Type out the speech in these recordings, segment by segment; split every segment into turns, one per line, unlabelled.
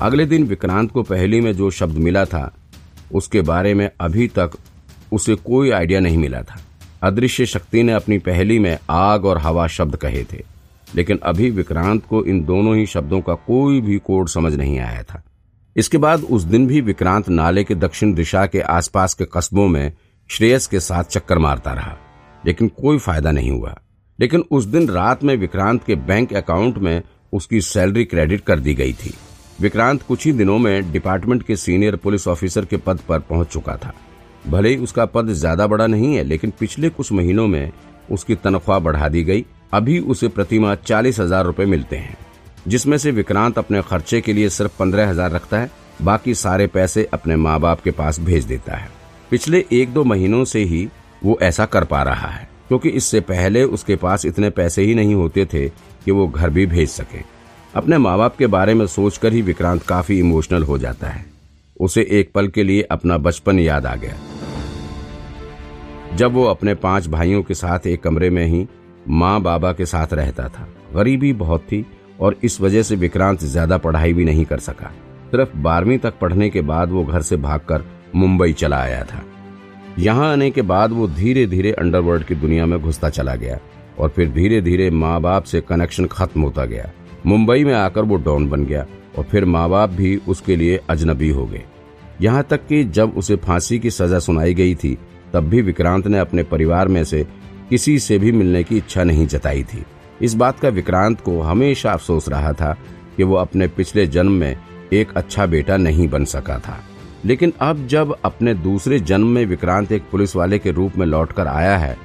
अगले दिन विक्रांत को पहली में जो शब्द मिला था, उसके बारे में अभी तक उसे कोई आइडिया नहीं मिला था। अदृश्य शक्ति ने अपनी पहली में आग और हवा शब्द कहे थे, लेकिन अभी विक्रांत को इन दोनों ही शब्दों का कोई भी कोड समझ नहीं आया था। इसके बाद उस दिन भी विक्रांत नाले के दक्षिण दिशा के आसपास के कस्बों में श्रेयस के साथ चक्कर मारता रहा, लेकिन कोई फ़ायदा नहीं हुआ। लेकिन उस दिन रात में विक्रांत के बैंक अकाउंट में उसकी सैलरी क्रेडिट कर दी गई थी। विक्रांत कुछ ही दिनों में डिपार्टमेंट के सीनियर पुलिस ऑफिसर के पद पर पहुँच चुका था। भले ही उसका पद ज़्यादा बड़ा नहीं है, लेकिन पिछले कुछ महीनों में उसकी तनख्वाह बढ़ा दी गई। अभी उसे प्रतिमा चालीस हज़ार रूपए मिलते हैं, जिसमें से विक्रांत अपने खर्चे के लिए सिर्फ़ पंद्रह हज़ार रखता है, बाकी सारे पैसे अपने माँ बाप के पास भेज देता है। पिछले एक दो महीनों से ही वो ऐसा कर पा रहा है, क्योंकि इससे पहले उसके पास इतने पैसे ही नहीं होते थे कि वो घर भी भेज सके। अपने माँ बाप के बारे में सोचकर ही विक्रांत काफ़ी इमोशनल हो जाता है। उसे एक पल के लिए अपना बचपन याद आ गया। जब वो अपने पाँच भाइयों के साथ एक कमरे में ही माँ बाबा के साथ रहता था। गरीबी बहुत थी और इस वजह से विक्रांत ज़्यादा पढ़ाई भी नहीं कर सका। सिर्फ़ बारहवीं तक पढ़ने के बाद वो घर से भागकर मुंबई चला आया था। यहाँ आने के बाद वो धीरे धीरे अंडरवर्ल्ड की दुनिया में घुसता चला गया और फिर धीरे धीरे माँ बाप से कनेक्शन खत्म होता गया। मुंबई में आकर वो डॉन बन गया और फिर माँ बाप भी उसके लिए अजनबी हो गए। यहाँ तक कि जब उसे फांसी की सजा सुनाई गई थी, तब भी विक्रांत ने अपने परिवार में से किसी से भी मिलने की इच्छा नहीं जताई थी। इस बात का विक्रांत को हमेशा अफसोस रहा था कि वो अपने पिछले जन्म में एक अच्छा बेटा नहीं बन सका था। लेकिन अब जब अपने दूसरे जन्म में विक्रांत एक पुलिस वाले के रूप में लौटकर आया है,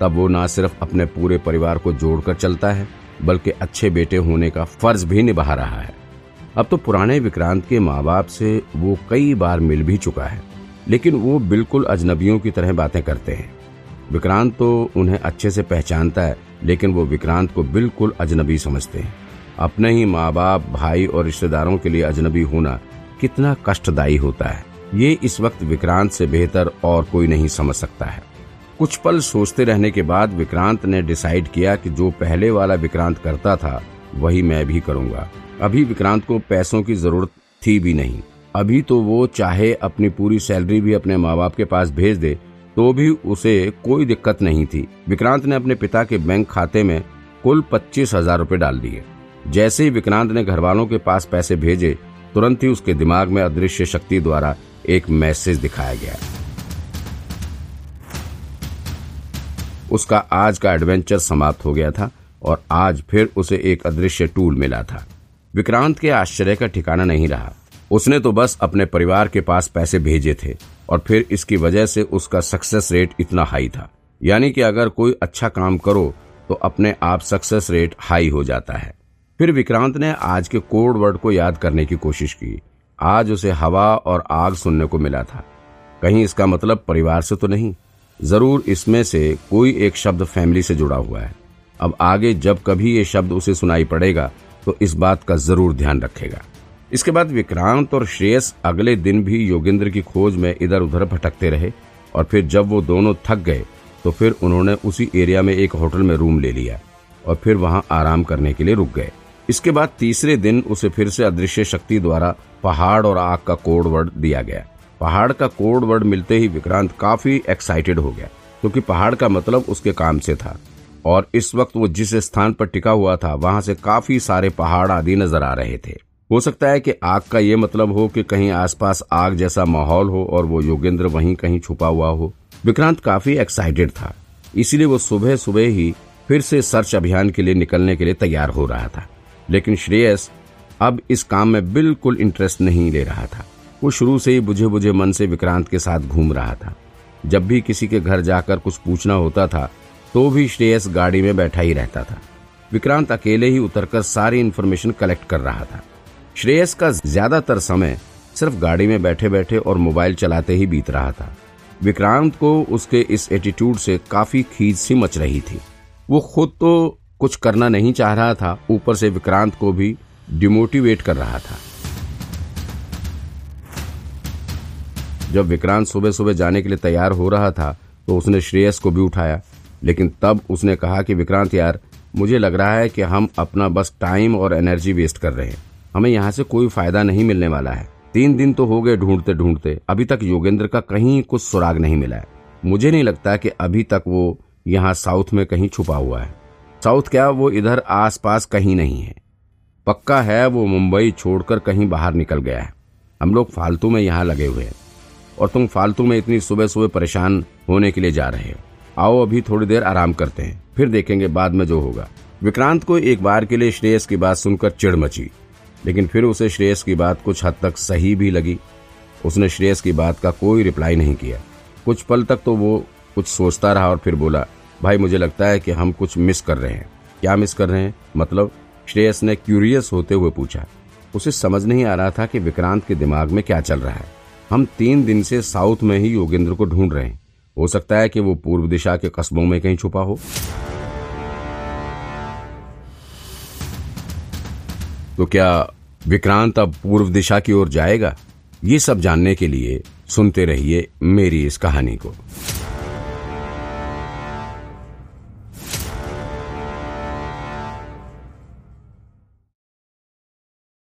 तब वो न सिर्फ़ अपने पूरे परिवार को जोड़कर चलता है बल्कि अच्छे बेटे होने का फ़र्ज़ भी निभा रहा है। अब तो पुराने विक्रांत के माँ बाप से वो कई बार मिल भी चुका है, लेकिन वो बिल्कुल अजनबियों की तरह बातें करते हैं। विक्रांत तो उन्हें अच्छे से पहचानता है, लेकिन वो विक्रांत को बिल्कुल अजनबी समझते हैं। अपने ही माँ बाप भाई और रिश्तेदारों के लिए अजनबी होना कितना कष्टदायी होता है। ये इस वक्त विक्रांत से बेहतर और कोई नहीं समझ सकता है। कुछ पल सोचते रहने के बाद विक्रांत ने डिसाइड किया कि जो पहले वाला विक्रांत करता था, वही मैं भी करूँगा। अभी विक्रांत को पैसों की ज़रूरत थी भी नहीं। अभी तो वो चाहे अपनी पूरी सैलरी भी अपने माँ बाप के पास भेज दे तो भी उसे कोई दिक्कत नहीं थी। विक्रांत ने अपने पिता के बैंक खाते में कुल पच्चीस हज़ार रूपए डाल दिए। जैसे ही विक्रांत ने घर वालों के पास पैसे भेजे, तुरंत ही उसके दिमाग में अदृश्य शक्ति द्वारा एक मैसेज दिखाया गया। उसका आज का एडवेंचर समाप्त हो गया था और आज फिर उसे एक अदृश्य टूल मिला था। विक्रांत के आश्चर्य का ठिकाना नहीं रहा। उसने तो बस अपने परिवार के पास पैसे भेजे थे और फिर इसकी वजह से उसका सक्सेस रेट इतना हाई था। यानी कि अगर कोई अच्छा काम करो तो अपने आप सक्सेस रेट हाई हो जाता है। फिर विक्रांत ने आज के कोड वर्ड को याद करने की कोशिश की। आज उसे हवा और आग सुनने को मिला था। कहीं इसका मतलब परिवार से तो नहीं ज़रूर इसमें से कोई एक शब्द फैमिली से जुड़ा हुआ है। अब आगे जब कभी ये शब्द उसे सुनाई पड़ेगा तो इस बात का ज़रूर ध्यान रखेगा। इसके बाद विक्रांत और श्रेयस अगले दिन भी योगेंद्र की खोज में इधर उधर भटकते रहे और फिर जब वो दोनों थक गए तो फिर उन्होंने उसी एरिया में एक होटल में रूम ले लिया और फिर वहाँ आराम करने के लिए रुक गए। इसके बाद तीसरे दिन उसे फिर से अदृश्य शक्ति द्वारा पहाड़ और आग का कोड वर्ड दिया गया। पहाड़ का कोड वर्ड मिलते ही विक्रांत काफ़ी एक्साइटेड हो गया, क्योंकि पहाड़ का मतलब उसके काम से था। और इस वक्त वो जिस स्थान पर टिका हुआ था, वहाँ से काफ़ी सारे पहाड़ आदि नज़र आ रहे थे। हो सकता है कि आग का ये मतलब हो कि कहीं आसपास आग जैसा माहौल हो और वो योगेंद्र वहीं कहीं छुपा हुआ हो। विक्रांत काफ़ी एक्साइटेड था, इसीलिए वो सुबह सुबह ही फिर से सर्च अभियान के लिए निकलने के लिए तैयार हो रहा था। लेकिन श्रेयस अब इस काम में बिल्कुल इंटरेस्ट नहीं ले रहा था। वो शुरू से ही बुझे बुझे मन से विक्रांत के साथ घूम रहा था। जब भी किसी के घर जाकर कुछ पूछना होता था तो भी श्रेयस गाड़ी में बैठा ही रहता था। विक्रांत अकेले ही उतरकर सारी इन्फॉर्मेशन कलेक्ट कर रहा था। श्रेयस का ज़्यादातर समय सिर्फ़ गाड़ी में बैठे बैठे और मोबाइल चलाते ही बीत रहा था। विक्रांत को उसके इस एटीट्यूड से काफ़ी खींच सी मच रही थी। वो खुद तो कुछ करना नहीं चाह रहा था, ऊपर से विक्रांत को भी डिमोटिवेट कर रहा था। जब विक्रांत सुबह सुबह जाने के लिए तैयार हो रहा था तो उसने श्रेयस को भी उठाया। लेकिन तब उसने कहा कि, विक्रांत यार, मुझे लग रहा है कि हम अपना बस टाइम और एनर्जी वेस्ट कर रहे हैं। हमें यहाँ से कोई फ़ायदा नहीं मिलने वाला है। तीन दिन तो हो गए ढूंढते ढूंढते अभी तक योगेंद्र का कहीं कुछ सुराग नहीं मिला है। मुझे नहीं लगता कि अभी तक वो यहाँ साउथ में कहीं छुपा हुआ है। साउथ क्या, वो इधर आसपास कहीं नहीं है। पक्का है, वो मुंबई छोड़कर कहीं बाहर निकल गया है। हम लोग फालतू में यहाँ लगे हुए हैं। और तुम फालतू में इतनी सुबह सुबह परेशान होने के लिए जा रहे हो। आओ अभी थोड़ी देर आराम करते हैं, फिर देखेंगे बाद में जो होगा। विक्रांत को एक बार के लिए श्रेयस की बात सुनकर चिड़ मची, लेकिन फिर उसे श्रेयस की बात कुछ हद तक सही भी लगी। उसने श्रेयस की बात का कोई रिप्लाई नहीं किया। कुछ पल तक तो वो कुछ सोचता रहा और फिर बोला, भाई, मुझे लगता है कि हम कुछ मिस कर रहे हैं। क्या मिस कर रहे हैं? मतलब? श्रेयस ने क्यूरियस होते हुए पूछा। उसे समझ नहीं आ रहा था कि विक्रांत के दिमाग में क्या चल रहा है। हम तीन दिन से साउथ में ही योगेंद्र को ढूंढ रहे हैं। हो सकता है कि वो पूर्व दिशा के कस्बों में कहीं छुपा हो। तो क्या विक्रांत अब पूर्व दिशा की ओर जाएगा? ये सब जानने के लिए सुनते रहिए मेरी इस कहानी को।